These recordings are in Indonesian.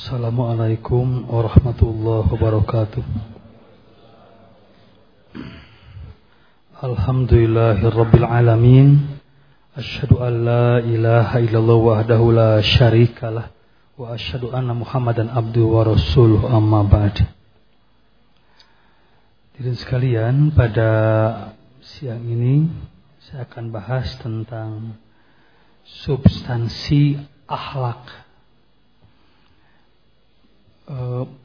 Assalamualaikum warahmatullahi wabarakatuh. Alhamdulillahirabbil alamin. Asyhadu an la ilaha illallah wahdahu la syarikalah wa asyhadu anna Muhammadan abduhu wa rasuluhu amma ba'd. Hadirin sekalian, pada siang ini saya akan bahas tentang substansi akhlak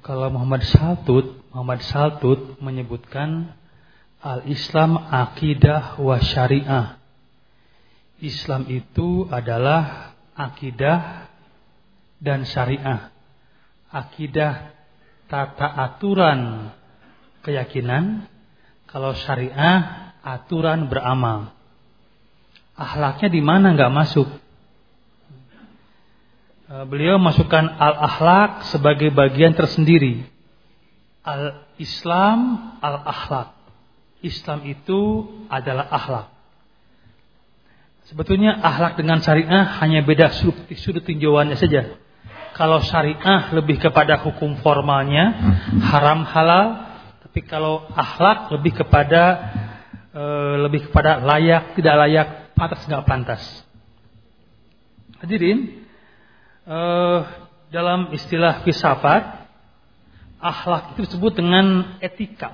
kalau Muhammad Saltut, Muhammad Saltut menyebutkan al-Islam akidah wa syariah. Islam itu adalah akidah dan syariah. Akidah tata aturan keyakinan, kalau syariah aturan beramal. Ahlaknya di mana nggak masuk? Eh, beliau masukkan al-akhlak sebagai bagian tersendiri. Al-Islam, al-akhlak. Islam itu adalah akhlak. Sebetulnya akhlak dengan syariah hanya beda sudut, sudut tinjauannya saja. Kalau syariah lebih kepada hukum formalnya, haram halal, tapi kalau akhlak lebih kepada e, lebih kepada layak tidak layak, pantas nggak pantas. Hadirin, uh, dalam istilah filsafat akhlak itu disebut dengan etika.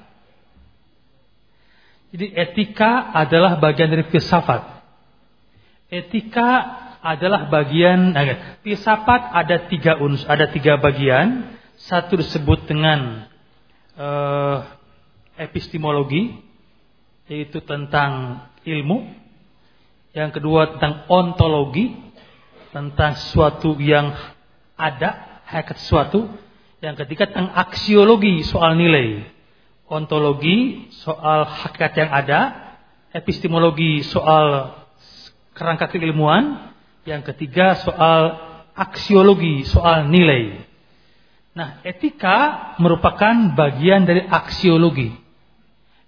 Jadi etika adalah bagian dari filsafat. Etika adalah bagian nah, filsafat ada tiga uns, ada tiga bagian. Satu disebut dengan uh, epistemologi, yaitu tentang ilmu. Yang kedua tentang ontologi, tentang sesuatu yang ada, hakikat sesuatu. Yang ketiga tentang aksiologi, soal nilai. Ontologi, soal hakikat yang ada. Epistemologi, soal kerangka keilmuan. Yang ketiga soal aksiologi, soal nilai. Nah, etika merupakan bagian dari aksiologi.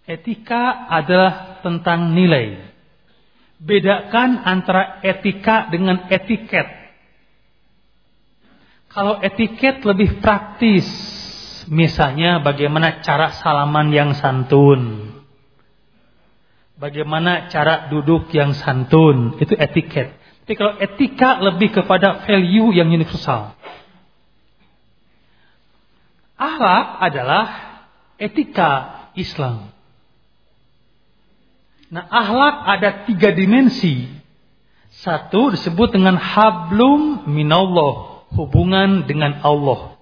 Etika adalah tentang nilai. Bedakan antara etika dengan etiket. Kalau etiket lebih praktis, misalnya bagaimana cara salaman yang santun. Bagaimana cara duduk yang santun, itu etiket. Tapi kalau etika lebih kepada value yang universal. Akhlak adalah etika Islam. Nah, ahlak ada tiga dimensi. Satu disebut dengan hablum minallah, hubungan dengan Allah.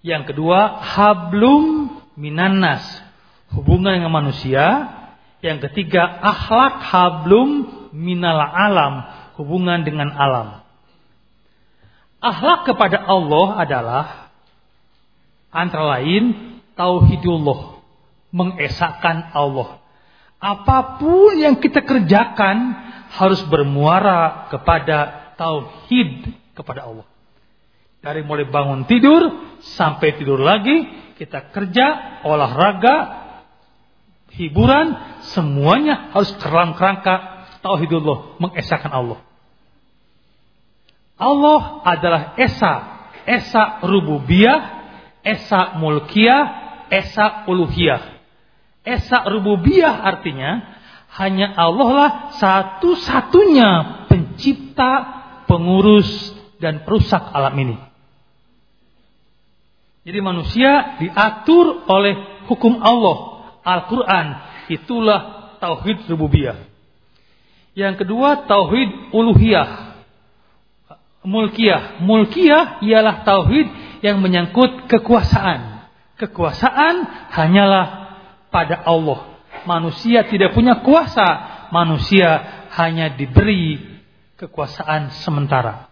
Yang kedua, hablum minannas, hubungan dengan manusia. Yang ketiga, akhlak hablum minal alam, hubungan dengan alam. Akhlak kepada Allah adalah antara lain tauhidullah, mengesahkan Allah. Apa pun yang kita kerjakan harus bermuara kepada tauhid kepada Allah. Dari mulai bangun tidur sampai tidur lagi, kita kerja, olahraga, hiburan, semuanya harus keram kerangka tauhidullah, mengesahkan Allah. Allah adalah esa, esa rububiyah, esa mulkiyah, esa uluhiyah. Esa rububiyah artinya hanya Allah lah satu-satunya pencipta, pengurus dan perusak alam ini. Jadi manusia diatur oleh hukum Allah, Al-Qur'an. Itulah tauhid rububiyah. Yang kedua tauhid uluhiyah. Mulkiyah. Mulkiyah ialah tauhid yang menyangkut kekuasaan. Kekuasaan hanyalah pada Allah. Manusia tidak punya kuasa, manusia hanya diberi kekuasaan sementara.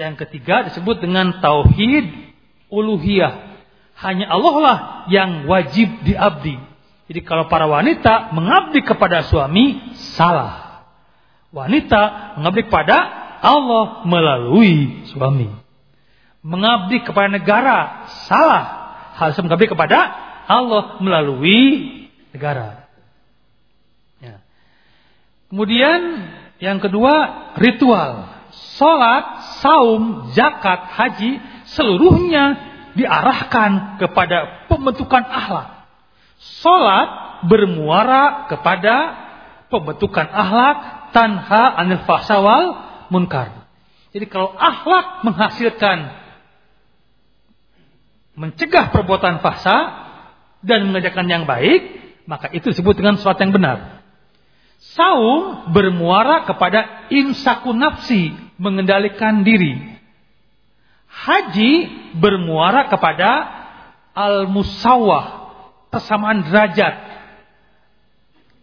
Yang ketiga disebut dengan tauhid uluhiyah. Hanya Allah lah yang wajib diabdi. Jadi kalau para wanita mengabdi kepada suami salah. Wanita mengabdi kepada Allah melalui suami. Mengabdi kepada negara salah. Harus mengabdi kepada Allah melalui negara. Ya. Kemudian yang kedua ritual. Salat, saum, zakat, haji seluruhnya diarahkan kepada pembentukan akhlak. Salat bermuara kepada pembentukan akhlak tanha anil fahsawal munkar. Jadi kalau akhlak menghasilkan mencegah perbuatan fahsa dan mengerjakan yang baik, maka itu disebut dengan sesuatu yang benar. Saum bermuara kepada imsakun nafsi, mengendalikan diri. Haji bermuara kepada al-musawah, persamaan derajat,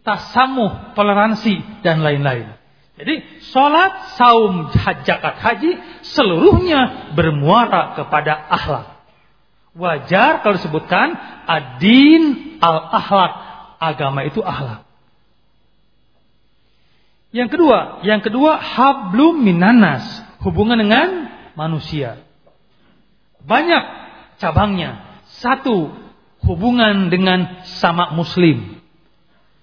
tasamuh, toleransi, dan lain-lain. Jadi sholat, saum, zakat, haji seluruhnya bermuara kepada akhlak. Wajar kalau disebutkan adin al-akhlak. Agama itu akhlak. Yang kedua, yang kedua hablum minanas, hubungan dengan manusia. Banyak cabangnya. Satu, hubungan dengan sama muslim.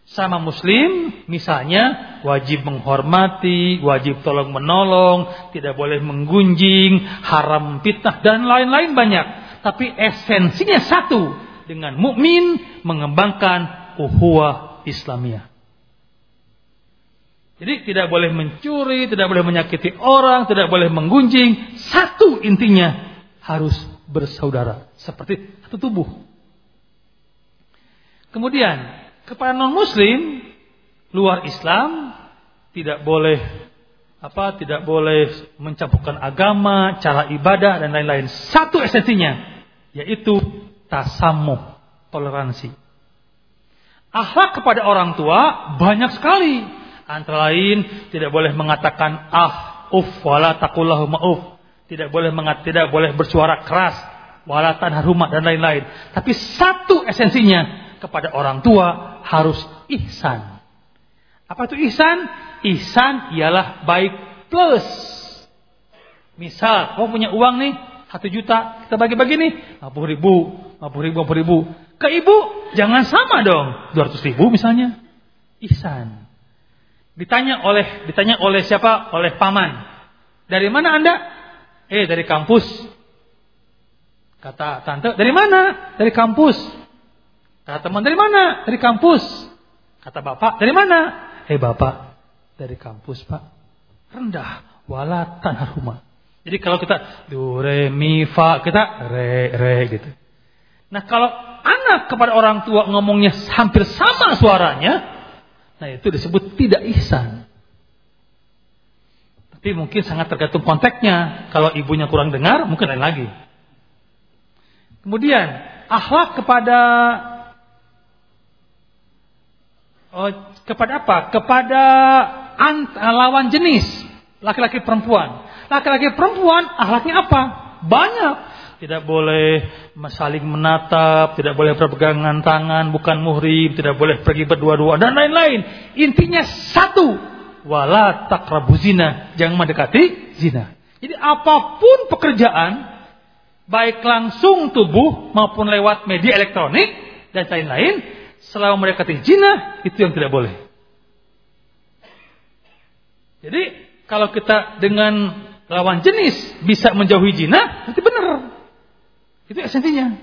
Sama muslim misalnya wajib menghormati, wajib tolong menolong, tidak boleh menggunjing, haram fitnah dan lain-lain banyak. Tapi esensinya satu, dengan mukmin mengembangkan uhuwah Islamiyah. Jadi tidak boleh mencuri, tidak boleh menyakiti orang, tidak boleh menggunjing. Satu intinya harus bersaudara seperti satu tubuh. Kemudian kepada non muslim luar Islam tidak boleh apa tidak boleh mencampurkan agama, cara ibadah dan lain-lain. Satu esensinya yaitu tasamuh, toleransi. Akhlak kepada orang tua banyak sekali Antara lain tidak boleh mengatakan ah, uf, wala takullahu ma'uf. Tidak boleh mengat, tidak boleh bersuara keras, wala tanharuma dan lain-lain. Tapi satu esensinya kepada orang tua harus ihsan. Apa itu ihsan? Ihsan ialah baik plus. Misal, kamu punya uang nih, satu juta, kita bagi-bagi nih, 50 ribu, 50 ribu, 50 ribu. Ke ibu, jangan sama dong, 200 ribu misalnya. Ihsan. Ditanya oleh ditanya oleh siapa? Oleh paman. Dari mana Anda? Eh, dari kampus. Kata tante, dari mana? Dari kampus. Kata teman, dari mana? Dari kampus. Kata bapak, dari mana? Eh, bapak, dari kampus, Pak. Rendah, wala tanharuma. Jadi kalau kita do re mi fa, kita re re gitu. Nah, kalau anak kepada orang tua ngomongnya hampir sama suaranya, Nah itu disebut tidak ihsan. Tapi mungkin sangat tergantung konteksnya. Kalau ibunya kurang dengar, mungkin lain lagi. Kemudian, akhlak kepada oh, kepada apa? Kepada ant, lawan jenis, laki-laki perempuan. Laki-laki perempuan akhlaknya apa? Banyak tidak boleh saling menatap, tidak boleh berpegangan tangan, bukan muhrim, tidak boleh pergi berdua-dua dan lain-lain. Intinya satu, wala takrabu zina, jangan mendekati zina. Jadi apa pun pekerjaan, baik langsung tubuh maupun lewat media elektronik dan lain-lain, selama mendekati zina itu yang tidak boleh. Jadi kalau kita dengan lawan jenis bisa menjauhi zina, itu benar. Itu esensinya.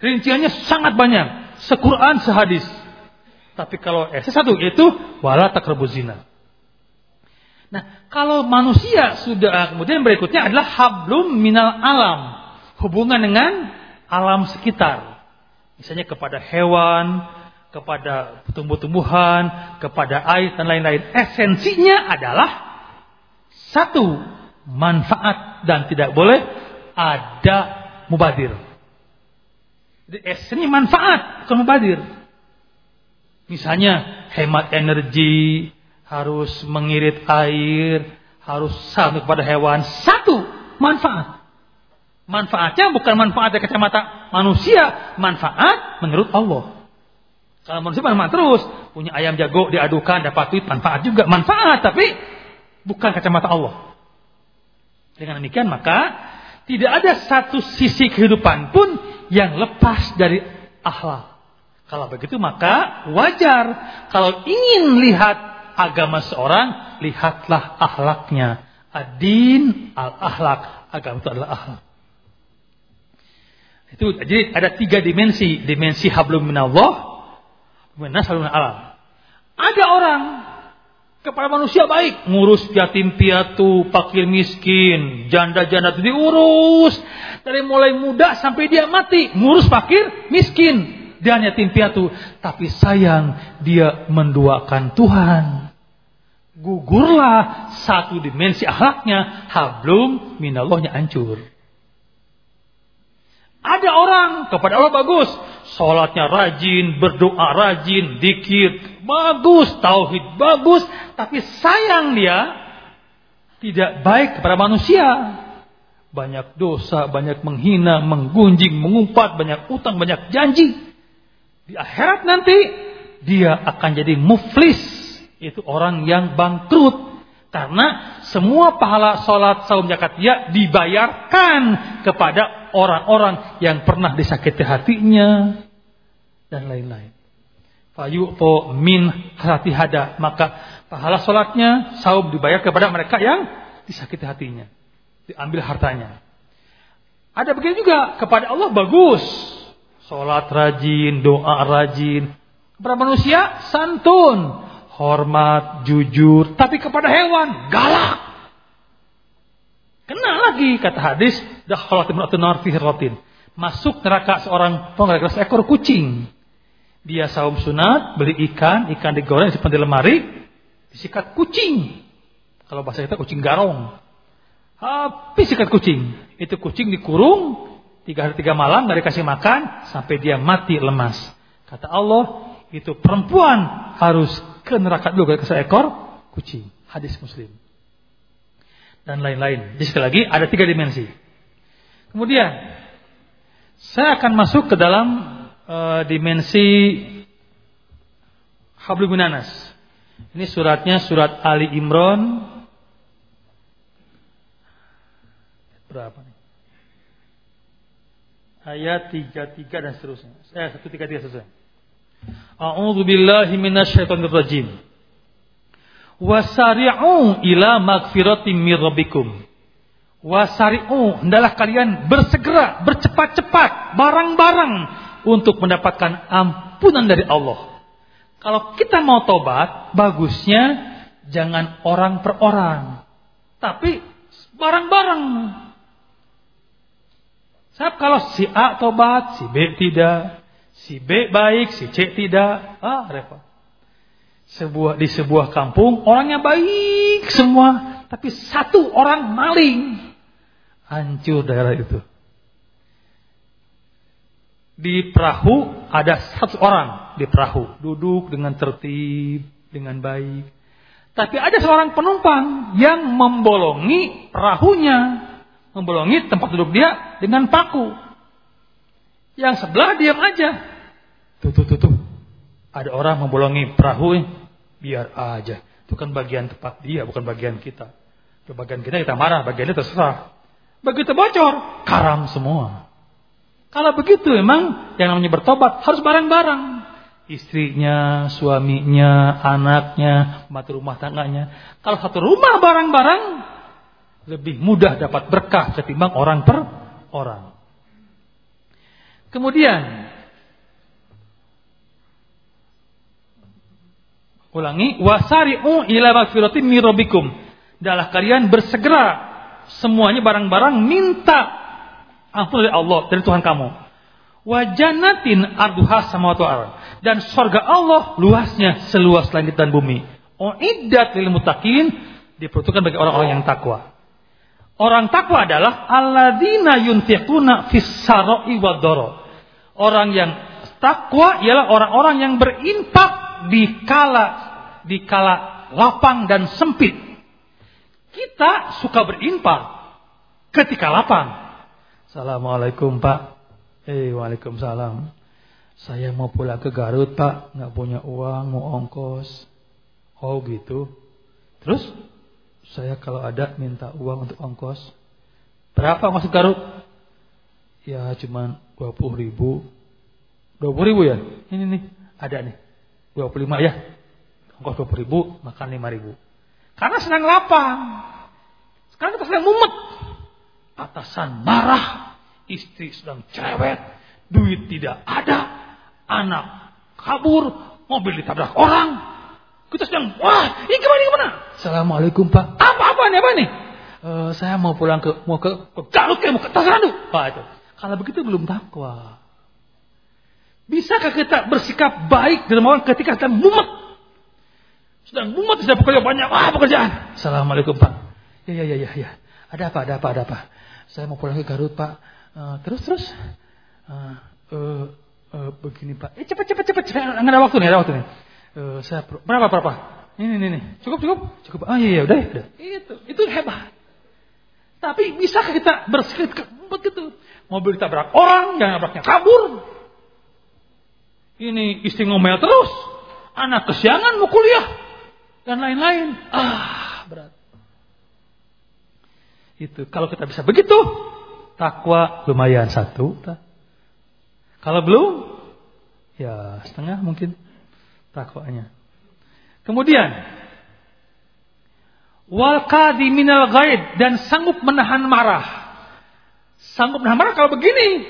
Rinciannya sangat banyak. Sequran sehadis. Tapi kalau esensi satu itu wala takrabuz zina. Nah, kalau manusia sudah kemudian berikutnya adalah hablum minal alam. Hubungan dengan alam sekitar. Misalnya kepada hewan, kepada tumbuh-tumbuhan, kepada air dan lain-lain. Esensinya adalah satu, manfaat dan tidak boleh ada mubadir. Jadi ini manfaat, bukan mubadir. Misalnya hemat energi, harus mengirit air, harus sampai kepada hewan. Satu, manfaat. Manfaatnya bukan manfaat dari kacamata manusia, manfaat menurut Allah. Kalau manusia manfaat terus, punya ayam jago diadukan dapat duit, manfaat juga, manfaat tapi bukan kacamata Allah. Dengan demikian maka tidak ada satu sisi kehidupan pun yang lepas dari akhlak. Kalau begitu maka wajar kalau ingin lihat agama seorang, lihatlah akhlaknya. Adin al-akhlak. Agama itu adalah akhlak. Itu jadi ada tiga dimensi, dimensi hablum minallah, minas hablum alam. Ada orang kepada manusia baik, ngurus yatim piatu, fakir miskin, janda-janda itu diurus dari mulai muda sampai dia mati, ngurus fakir miskin dan yatim piatu, tapi sayang dia menduakan Tuhan. Gugurlah satu dimensi akhlaknya, hablum minallahnya hancur. Ada orang kepada Allah bagus, sholatnya rajin, berdoa rajin, dikit, bagus, tauhid bagus, tapi sayang dia tidak baik kepada manusia. Banyak dosa, banyak menghina, menggunjing, mengumpat, banyak utang, banyak janji. Di akhirat nanti dia akan jadi muflis, itu orang yang bangkrut. Karena semua pahala sholat saum zakat dia dibayarkan kepada orang-orang yang pernah disakiti hatinya dan lain-lain. Fayu'to min hati hada. Maka pahala sholatnya saum dibayar kepada mereka yang disakiti hatinya. Diambil hartanya. Ada begini juga kepada Allah bagus. Sholat rajin, doa rajin. Kepada manusia santun hormat, jujur, tapi kepada hewan galak. Kena lagi kata hadis, dakhalat imra'atun nar fi rotin. Masuk neraka seorang penggara seekor kucing. Dia saum sunat, beli ikan, ikan digoreng di di lemari, disikat kucing. Kalau bahasa kita kucing garong. Habis sikat kucing. Itu kucing dikurung tiga hari tiga malam, dari kasih makan sampai dia mati lemas. Kata Allah, itu perempuan harus ke neraka dulu ke seekor kucing. Hadis Muslim. Dan lain-lain. Jadi sekali lagi ada tiga dimensi. Kemudian saya akan masuk ke dalam uh, dimensi hablum minanas. Ini suratnya surat Ali Imran berapa nih? Ayat 33 dan seterusnya. Eh 133 seterusnya. A'udzu billahi minasyaitonir rajim. Wasari'u ila magfiratim mir rabbikum. Wasari'u, hendaklah kalian bersegera, bercepat-cepat, barang-barang untuk mendapatkan ampunan dari Allah. Kalau kita mau tobat, bagusnya jangan orang per orang, tapi barang-barang. Sebab kalau si A tobat, si B tidak, Si B baik, si C tidak. Ah, repot. Sebuah di sebuah kampung orangnya baik semua, tapi satu orang maling. Hancur daerah itu. Di perahu ada satu orang di perahu, duduk dengan tertib, dengan baik. Tapi ada seorang penumpang yang membolongi perahunya, membolongi tempat duduk dia dengan paku. Yang sebelah diam aja. Tuh, tuh, tuh, tuh. Ada orang membolongi perahu, biar aja. Itu kan bagian tempat dia, bukan bagian kita. Itu bagian kita kita marah, bagian bagiannya terserah. Begitu bocor, karam semua. Kalau begitu memang yang namanya bertobat harus bareng-bareng. Istrinya, suaminya, anaknya, mati rumah tangganya. Kalau satu rumah bareng-bareng, lebih mudah dapat berkah ketimbang orang per orang. Kemudian Ulangi, wasari'u ila magfiratin min rabbikum. Dalah kalian bersegera semuanya barang-barang minta ampun dari Allah, dari Tuhan kamu. Wajanatin arduha sama dan sorga Allah luasnya seluas langit dan bumi. Uiddat lil mutakin diperuntukkan bagi orang-orang yang takwa. Orang takwa adalah alladzina yunfiquna fis sarai Orang yang takwa ialah orang-orang yang berinfak di kala di kala lapang dan sempit. Kita suka berinfak ketika lapang. Assalamualaikum Pak. Eh, Waalaikumsalam. Saya mau pulang ke Garut Pak, nggak punya uang, mau ongkos. Oh gitu. Terus saya kalau ada minta uang untuk ongkos. Berapa masuk Garut? Ya cuman 20 ribu. 20 ribu ya? Ini nih, ada nih. 25 ya. Ongkos 20 ribu, makan 5 ribu. Karena senang lapang. Sekarang kita sedang mumet. Atasan marah. istri sedang cerewet, duit tidak ada, anak kabur, mobil ditabrak orang. Kita sedang, wah, ini gimana, ini gimana? Assalamualaikum Pak. Apa-apa nih, apa nih? Uh, saya mau pulang ke, mau ke, ke Garut, kayak mau ke Tasrani. Pak itu. Kalau begitu belum takwa. Bisakah kita bersikap baik dalam orang ketika sedang mumet? Sedang mumet, sedang bekerja banyak, wah pekerjaan. Assalamualaikum Pak. Ya, ya, ya, ya, ya. Ada apa, ada apa, ada apa? Saya mau pulang ke Garut Pak. Uh, terus, terus. Uh, uh, begini Pak. Eh, cepat, cepat, cepat. cepat. Nggak ada waktu nih, ada waktu nih. Uh, saya berapa, berapa? Ini, ini, ini. Cukup, cukup, cukup. Oh iya, iya, udah, udah. Itu, itu hebat. Tapi bisakah kita bersikap begitu? Mobil ditabrak orang, yang nabraknya kabur. Ini istri ngomel terus. Anak kesiangan mau kuliah. Dan lain-lain. Ah, berat. Itu. Kalau kita bisa begitu. Takwa lumayan satu. Kalau belum. Ya setengah mungkin. Takwanya. Kemudian. Wal qadi minal ghaid. Dan sanggup menahan marah. Sanggup menahan marah kalau begini.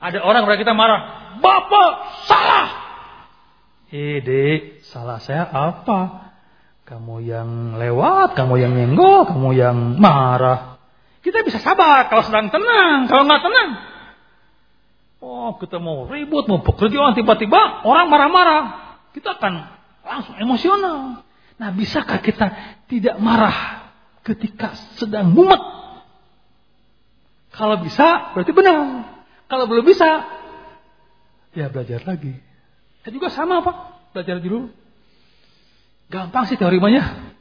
Ada orang pada kita marah. Bapak salah. Eh dek, salah saya apa? Kamu yang lewat, kamu yang nyenggol, kamu yang marah. Kita bisa sabar kalau sedang tenang, kalau nggak tenang. Oh, kita mau ribut, mau pekerjaan, tiba-tiba orang marah-marah. Kita akan langsung emosional. Nah, bisakah kita tidak marah ketika sedang mumet? Kalau bisa, berarti benar. Kalau belum bisa, ya belajar lagi. Dan juga sama Pak, belajar dulu. Gampang sih teorimanya.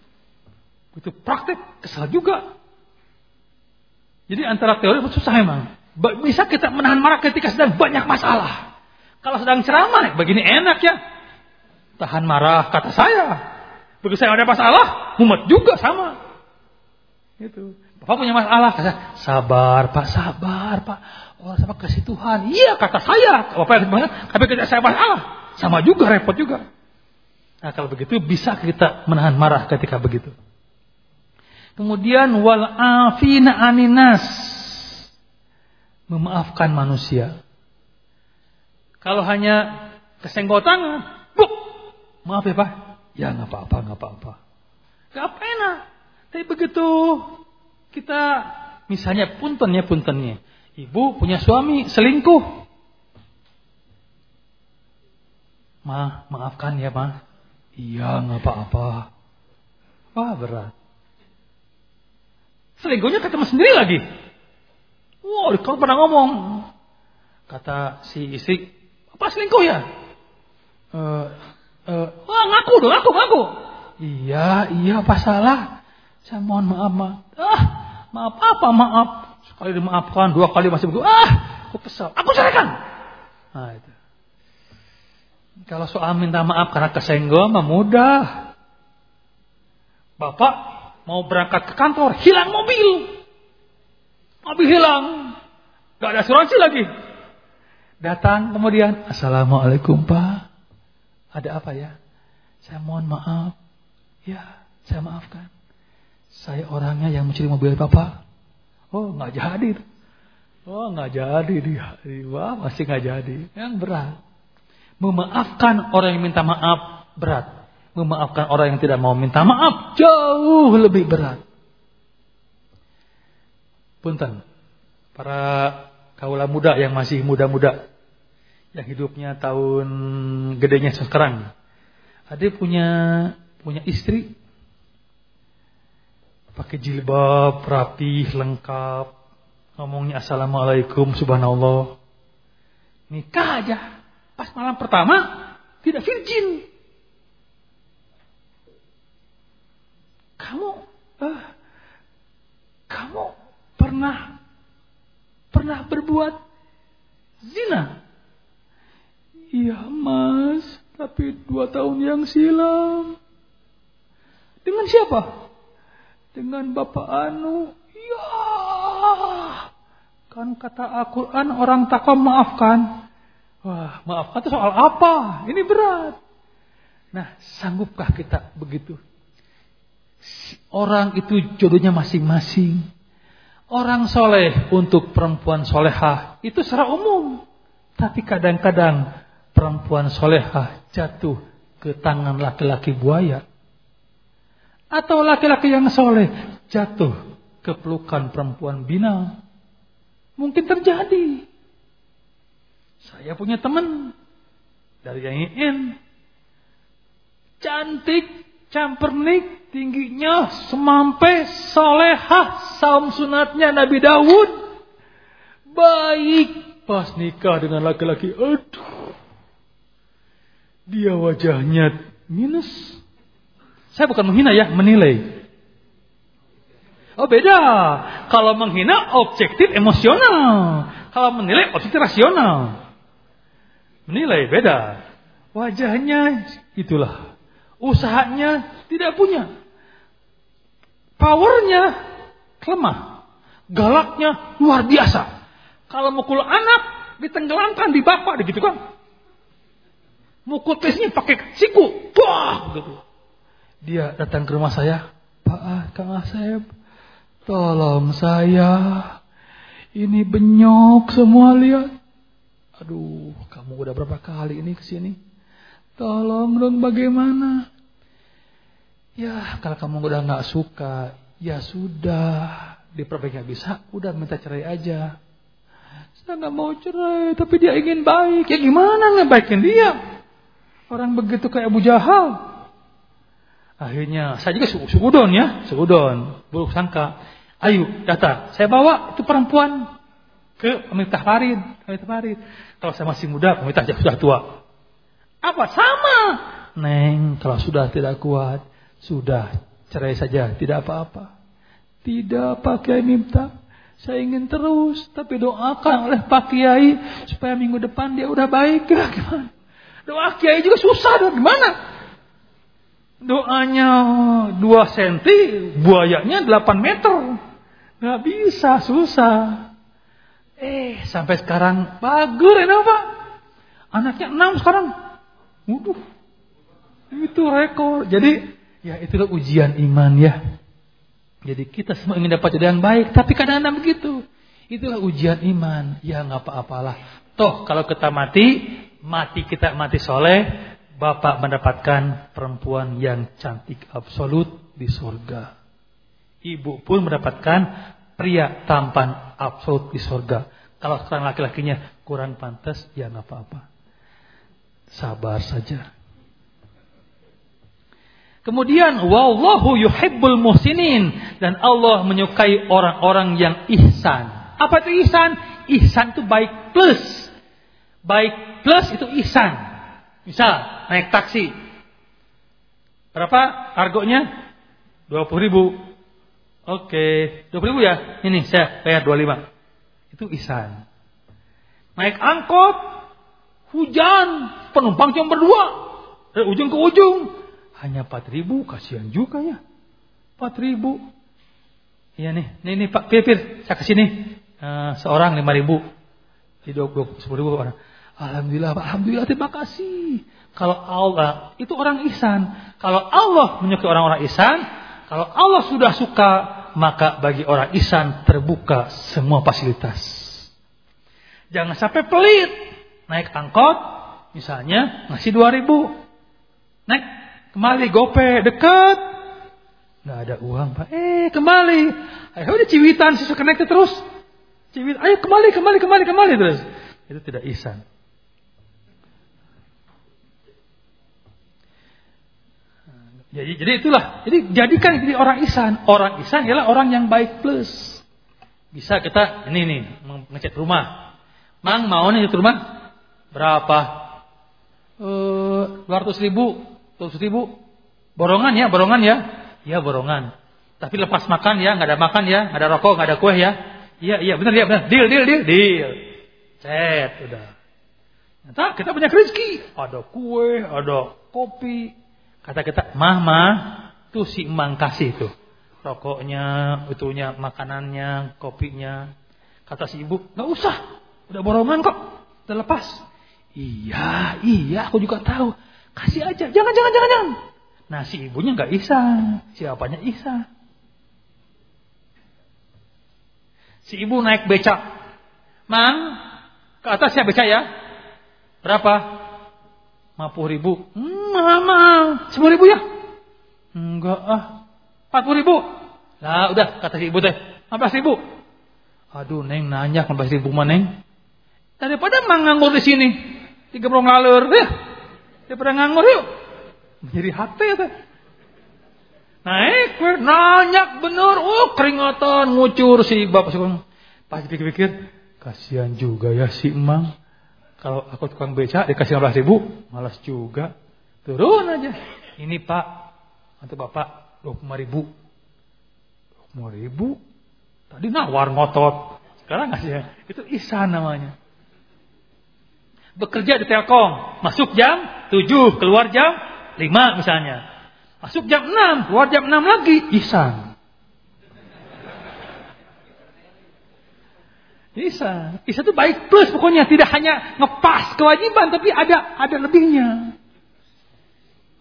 Itu praktek, kesal juga. Jadi antara teori itu susah emang. Bisa kita menahan marah ketika sedang banyak masalah. Kalau sedang ceramah, begini enak ya. Tahan marah, kata saya. Begitu saya ada masalah, mumet juga sama. Itu. Bapak punya masalah, sabar Pak, sabar Pak. Oh, sama kasih Tuhan. Iya kata saya. Bapak yang Tapi ketika saya masalah. Sama juga, repot juga. Nah kalau begitu bisa kita menahan marah ketika begitu. Kemudian wal afina aninas. Memaafkan manusia. Kalau hanya kesenggol tangan. Buk, maaf ya Pak. Ya nggak apa-apa, nggak apa-apa. Gak enak. Tapi begitu kita misalnya puntennya puntennya Ibu punya suami selingkuh. Ma, maafkan ya, Ma. Iya, nggak apa-apa. Wah, berat. Selingkuhnya ketemu sendiri lagi. Wow, kalau pernah ngomong. Kata si istri, apa selingkuh ya? Uh, uh, wah, ngaku dong, ngaku, ngaku. Iya, iya, apa salah? Saya mohon maaf, Ma. Ah, maaf apa, maaf. Sekali dimaafkan, dua kali masih begitu. Ah, aku kesal. Aku ceraikan. Nah, itu. Kalau soal minta maaf karena kesenggol mah mudah. Bapak mau berangkat ke kantor, hilang mobil. Mobil hilang. Gak ada asuransi lagi. Datang kemudian, Assalamualaikum Pak. Ada apa ya? Saya mohon maaf. Ya, saya maafkan. Saya orangnya yang mencuri mobil Bapak. Oh nggak jadi. Oh nggak jadi dia. Wah masih nggak jadi. Yang berat. Memaafkan orang yang minta maaf berat. Memaafkan orang yang tidak mau minta maaf jauh lebih berat. Punten. Para kaula muda yang masih muda-muda. Yang hidupnya tahun gedenya sekarang. Ada punya punya istri pakai jilbab rapi lengkap. Ngomongnya assalamualaikum subhanallah. Nikah aja. Pas malam pertama tidak virgin. Kamu uh, kamu pernah pernah berbuat zina? Iya mas tapi dua tahun yang silam. Dengan siapa dengan Bapak Anu. Ya. Kan kata Al-Quran orang takwa maafkan. Wah, maafkan itu soal apa? Ini berat. Nah, sanggupkah kita begitu? Orang itu jodohnya masing-masing. Orang soleh untuk perempuan solehah itu secara umum. Tapi kadang-kadang perempuan solehah jatuh ke tangan laki-laki buaya. Atau laki-laki yang soleh jatuh ke pelukan perempuan bina. Mungkin terjadi. Saya punya teman dari yang ingin cantik, campernik, tingginya semampai, solehah, saum sunatnya Nabi Dawud. Baik pas nikah dengan laki-laki, aduh. Dia wajahnya minus. Saya bukan menghina ya, menilai. Oh beda. Kalau menghina objektif emosional. Kalau menilai objektif rasional. Menilai beda. Wajahnya itulah usahanya tidak punya. Powernya lemah. Galaknya luar biasa. Kalau mukul anak, ditenggelamkan di bapak, gitu kan. Mukul tesnya pakai siku. Wah, gitu. Dia datang ke rumah saya. Pak, Kang Asep, tolong saya. Ini benyok semua lihat. Aduh, kamu udah berapa kali ini ke sini? Tolong dong bagaimana? Ya kalau kamu udah nggak suka, ya sudah. Diperbaiki bisa, udah minta cerai aja. Saya nggak mau cerai, tapi dia ingin baik. Ya gimana ngebaikin dia? Orang begitu kayak Abu Jahal. Akhirnya saya juga su sugudon ya, sugudon, buruk sangka. Ayo datang, saya bawa itu perempuan ke pemerintah Farid, pemerintah Farid. Kalau saya masih muda, pemerintah sudah tua. Apa? Sama. Neng, kalau sudah tidak kuat, sudah cerai saja, tidak apa-apa. Tidak Pak Kiai minta. Saya ingin terus, tapi doakan oleh Pak Kiai supaya minggu depan dia udah baik. Gimana? Doa Kiai juga susah gimana? Doanya 2 senti, buayanya 8 meter. Gak bisa, susah. Eh, sampai sekarang bagus Pak. Anaknya 6 sekarang. Waduh. Itu rekor. Jadi ya itulah ujian iman ya. Jadi kita semua ingin dapat jadi yang baik, tapi kadang-kadang begitu. Itulah ujian iman. Ya nggak apa-apalah. Toh kalau kita mati, mati kita mati soleh, Bapak mendapatkan perempuan yang cantik absolut di surga. Ibu pun mendapatkan pria tampan absolut di surga. Kalau sekarang laki-lakinya kurang pantas, ya nggak apa-apa. Sabar saja. Kemudian wallahu yuhibbul muhsinin dan Allah menyukai orang-orang yang ihsan. Apa itu ihsan? Ihsan itu baik plus. Baik plus itu ihsan. Misal naik taksi. Berapa argonya? 20 ribu. Oke, 20 ribu ya? Ini saya bayar 25. Itu ihsan. Naik angkot, hujan, penumpang cuma berdua. Dari ujung ke ujung. Hanya 4 ribu, kasihan juga ya. 4 ribu. Iya nih, nih, nih Pak Pipir, saya ke sini. Uh, seorang 5 ribu. Jadi 20, 10 ribu orang. Alhamdulillah, Alhamdulillah, terima kasih. Kalau Allah, itu orang ihsan. Kalau Allah menyukai orang-orang ihsan, kalau Allah sudah suka, maka bagi orang ihsan terbuka semua fasilitas. Jangan sampai pelit. Naik angkot, misalnya ngasih 2000. Naik kembali gope dekat. Nggak ada uang pak. Eh kembali. Ayo udah ciwitan suka naik terus. Ciwit, ayo kembali, kembali, kembali, kembali terus. Itu tidak ihsan. Jadi, jadi itulah. Jadi jadikan jadi orang ihsan. Orang ihsan ialah orang yang baik plus. Bisa kita ini nih ngecat rumah. Mang mau nih ngecat rumah berapa? Eh, dua ratus ribu, dua ribu. Borongan ya, borongan ya. Iya borongan. Tapi lepas makan ya, nggak ada makan ya, nggak ada rokok, nggak ada kue ya. Iya iya benar ya benar. Deal deal deal deal. Cet udah. Nah, kita punya rezeki. Ada kue, ada kopi, Kata kita, mah mah, tuh si emang kasih tuh. Rokoknya, itunya, makanannya, kopinya. Kata si ibu, nggak usah, udah borongan kok, udah lepas. Iya, iya, aku juga tahu. Kasih aja, jangan, jangan, jangan, jangan. Nah si ibunya nggak isa, siapanya isa. Si ibu naik becak. Mang, ke atas ya becak ya. Berapa? 50 ribu. Mahal, mahal. 10 ribu ya? Enggak ah. 40 ribu. Lah udah kata si ibu teh. 15 ribu. Aduh neng nanya 15 ribu mana neng. Daripada mang nganggur di sini. Digebrong lalur. Ya. Daripada nganggur yuk. Jadi hati ya teh. Naik, nanya bener, oh keringatan, ngucur si bapak. Pas pikir-pikir, kasihan juga ya si emang. Kalau aku tukang beca dikasih 15 ribu, malas juga. Turun aja. Ini pak, untuk bapak 25 ribu. 25 ribu? Tadi nawar ngotot. Sekarang ngasih ya. Itu ihsan namanya. Bekerja di Telkom, masuk jam 7, keluar jam 5 misalnya. Masuk jam 6, keluar jam 6 lagi, ihsan. Ihsan. Ihsan itu baik plus pokoknya tidak hanya ngepas kewajiban tapi ada ada lebihnya.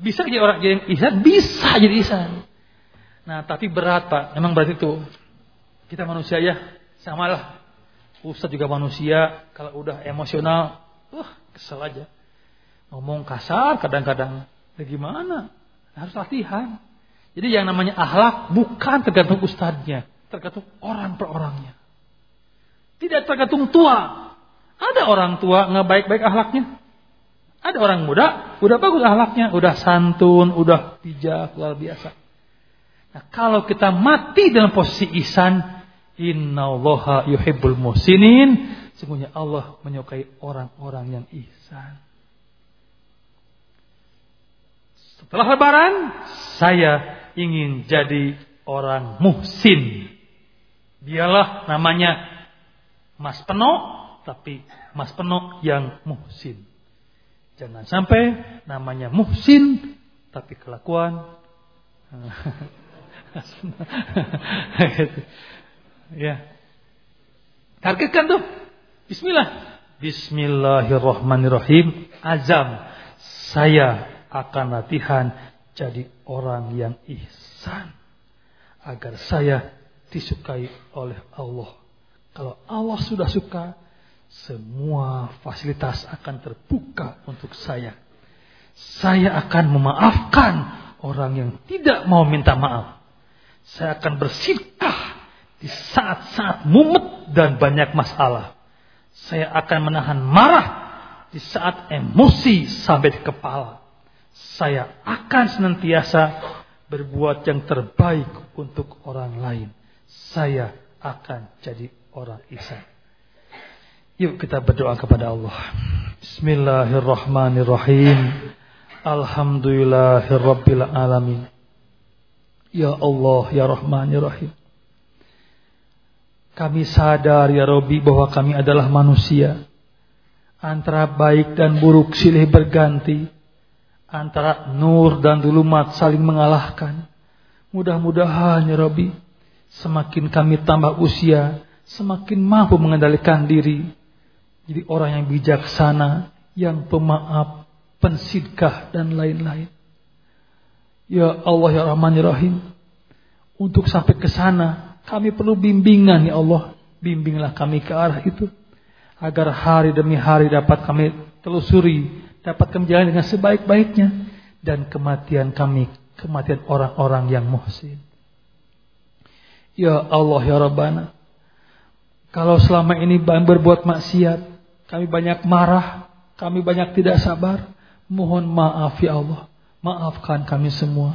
Bisa jadi orang jadi ihsan, bisa jadi ihsan. Nah, tapi berat, Pak. Memang berat itu. Kita manusia ya, samalah. Ustaz juga manusia, kalau udah emosional, wah, kesel aja. Ngomong kasar kadang-kadang. Ya gimana? Harus latihan. Jadi yang namanya akhlak bukan tergantung ustadznya, tergantung orang per orangnya. Tidak tergantung tua. Ada orang tua nggak baik-baik akhlaknya. Ada orang muda, udah bagus akhlaknya, udah santun, udah bijak, luar biasa. Nah, kalau kita mati dalam posisi ihsan, innallaha yuhibbul muhsinin, sesungguhnya Allah menyukai orang-orang yang ihsan. Setelah lebaran, saya ingin jadi orang muhsin. Dialah namanya Mas Peno, tapi Mas Peno yang muhsin. Jangan sampai namanya muhsin, tapi kelakuan. ya. Targetkan tuh. Bismillah. Bismillahirrahmanirrahim. Azam. Saya akan latihan jadi orang yang ihsan agar saya disukai oleh Allah. Kalau Allah sudah suka, semua fasilitas akan terbuka untuk saya. Saya akan memaafkan orang yang tidak mau minta maaf. Saya akan bersikah di saat-saat mumet dan banyak masalah. Saya akan menahan marah di saat emosi sampai di kepala saya akan senantiasa berbuat yang terbaik untuk orang lain. Saya akan jadi orang ihsan. Yuk kita berdoa kepada Allah. Bismillahirrahmanirrahim. Alhamdulillahirabbil alamin. Ya Allah, ya Rahman, ya Rahim. Kami sadar ya Robi bahwa kami adalah manusia. Antara baik dan buruk silih berganti antara nur dan dulumat saling mengalahkan. Mudah-mudahan ya Rabbi, semakin kami tambah usia, semakin mampu mengendalikan diri. Jadi orang yang bijaksana, yang pemaaf, pensidkah dan lain-lain. Ya Allah ya Rahman ya Rahim. Untuk sampai ke sana, kami perlu bimbingan ya Allah. Bimbinglah kami ke arah itu. Agar hari demi hari dapat kami telusuri dapat kami jalani dengan sebaik-baiknya dan kematian kami kematian orang-orang yang muhsin. Ya Allah ya Rabbana. Kalau selama ini berbuat maksiat, kami banyak marah, kami banyak tidak sabar, mohon maaf ya Allah. Maafkan kami semua.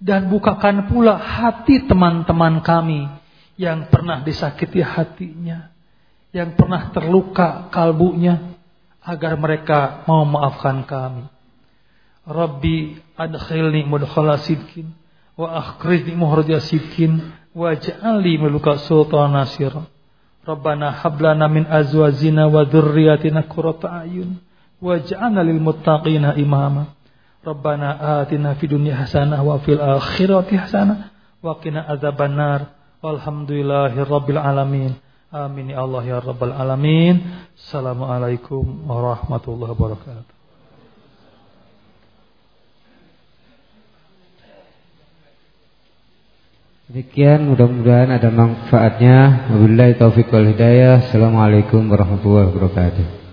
Dan bukakan pula hati teman-teman kami yang pernah disakiti hatinya, yang pernah terluka kalbunya, agar mereka mau maafkan kami. Rabbi adkhilni mudkhala sidkin wa akhrijni mukhraja sidkin waj'alni meluka sultan nasir. Rabbana hablana min azwajina wa dhurriyyatina qurrata ayun waj'alna lil muttaqina imama. Rabbana atina fid dunya hasanah wa fil akhirati hasanah wa qina adzabannar. Walhamdulillahi rabbil alamin. Amin ya Allah ya Rabbal Alamin. Assalamualaikum warahmatullahi wabarakatuh. Demikian mudah-mudahan ada manfaatnya. Wabillahi taufiq wal hidayah. Assalamualaikum warahmatullahi wabarakatuh.